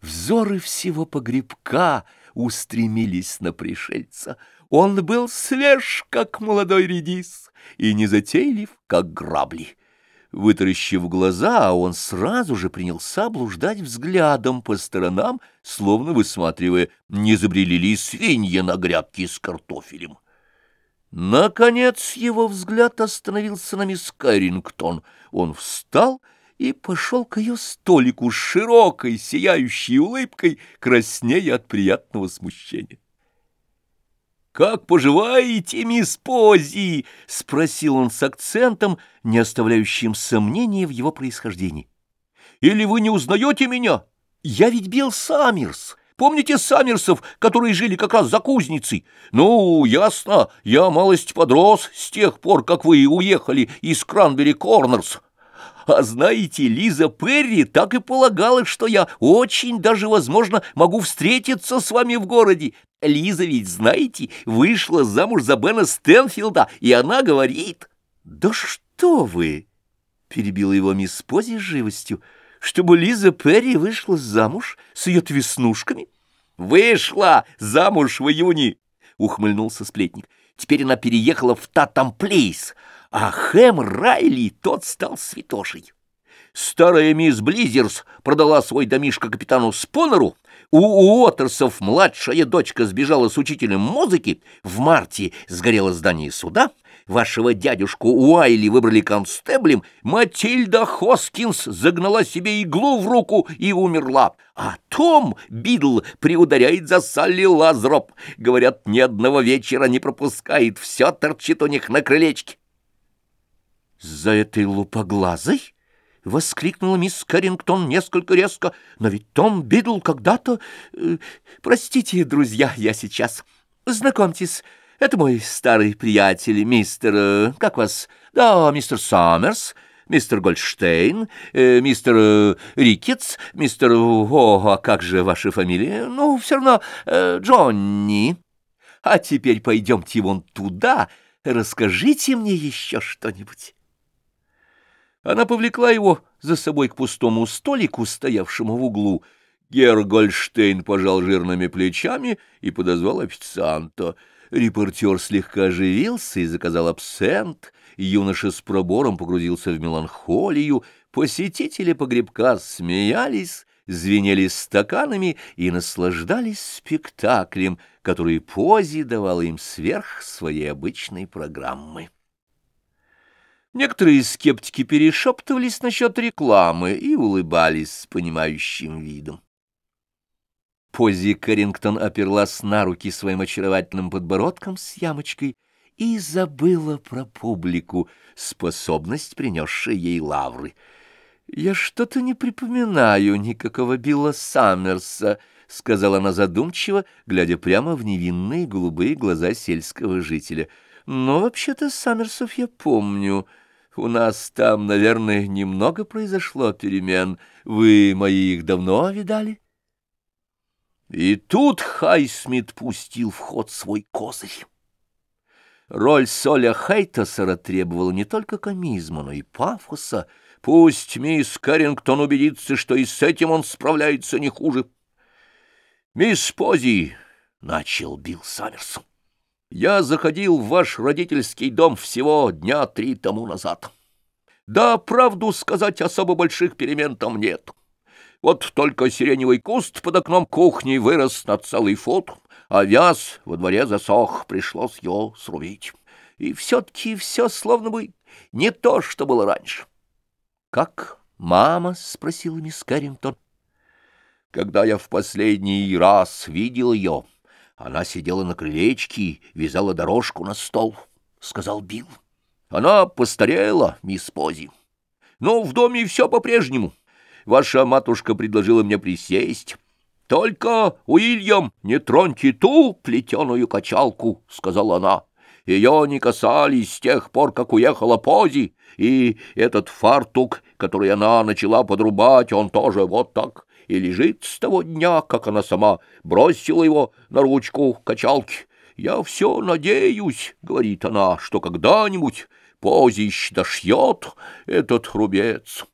Взоры всего погребка устремились на пришельца. Он был свеж, как молодой редис, и незатейлив, как грабли. Вытаращив глаза, он сразу же принялся блуждать взглядом по сторонам, словно высматривая, не забрели ли свиньи на грядке с картофелем. Наконец его взгляд остановился на мисс Кэррингтон. Он встал и пошел к ее столику с широкой, сияющей улыбкой, краснея от приятного смущения. «Как поживаете, мисс Пози?» — спросил он с акцентом, не оставляющим сомнения в его происхождении. «Или вы не узнаете меня? Я ведь Билл Саммерс. Помните Саммерсов, которые жили как раз за кузницей? Ну, ясно, я малость подрос с тех пор, как вы уехали из Кранбери Корнерс». А знаете, Лиза Перри так и полагала, что я очень даже, возможно, могу встретиться с вами в городе. Лиза ведь, знаете, вышла замуж за Бена Стэнфилда, и она говорит... — Да что вы! — перебила его мисс Пози с живостью. — Чтобы Лиза Перри вышла замуж с ее веснушками? — Вышла замуж в июне! — ухмыльнулся сплетник. — Теперь она переехала в Татам Плейс, а Хэм Райли тот стал святошей. Старая мисс Близерс продала свой домишко капитану Спонеру, у Уотерсов младшая дочка сбежала с учителем музыки, в марте сгорело здание суда, вашего дядюшку Уайли выбрали констеблем, Матильда Хоскинс загнала себе иглу в руку и умерла, а Том Бидл приударяет за Салли Лазроп. Говорят, ни одного вечера не пропускает, все торчит у них на крылечке. «За этой лупоглазой?» — воскликнула мисс Кэррингтон несколько резко. «Но ведь Том Бидл когда-то... Э, простите, друзья, я сейчас... Знакомьтесь, это мой старый приятель, мистер... Э, как вас? Да, мистер Саммерс, мистер Гольдштейн, э, мистер э, Рикетс, мистер... О, а как же ваша фамилия? Ну, все равно э, Джонни. А теперь пойдемте вон туда, расскажите мне еще что-нибудь». Она повлекла его за собой к пустому столику, стоявшему в углу. Гергольштейн пожал жирными плечами и подозвал официанта. Репортер слегка оживился и заказал абсент. Юноша с пробором погрузился в меланхолию. Посетители погребка смеялись, звенели стаканами и наслаждались спектаклем, который Пози давала им сверх своей обычной программы. Некоторые скептики перешептывались насчет рекламы и улыбались с понимающим видом. Пози Карингтон оперлась на руки своим очаровательным подбородком с ямочкой и забыла про публику, способность, принесшей ей лавры. «Я что-то не припоминаю никакого Билла Саммерса», — сказала она задумчиво, глядя прямо в невинные голубые глаза сельского жителя. «Но вообще-то Саммерсов я помню». У нас там, наверное, немного произошло перемен. Вы мои их давно видали? И тут Хайсмит пустил в ход свой козырь. Роль Соля Хейтасера требовала не только комизма, но и пафоса. Пусть мисс Кэррингтон убедится, что и с этим он справляется не хуже. «Мисс Пози», — начал Билл Саммерсон, я заходил в ваш родительский дом всего дня три тому назад. Да, правду сказать, особо больших перемен там нет. Вот только сиреневый куст под окном кухни вырос на целый фут, а вяз во дворе засох, пришлось его срубить. И все-таки все словно бы не то, что было раньше. — Как мама? — спросила мисс Кэррингтон. — Когда я в последний раз видел ее... Она сидела на крылечке, вязала дорожку на стол, — сказал Билл. Она постарела, мисс Пози. Но в доме все по-прежнему. Ваша матушка предложила мне присесть. Только, Уильям, не троньте ту плетеную качалку, — сказала она. Ее не касались с тех пор, как уехала Пози, и этот фартук, который она начала подрубать, он тоже вот так и лежит с того дня, как она сама бросила его на ручку качалки. «Я все надеюсь», — говорит она, — «что когда-нибудь Позищ дошьет этот рубец».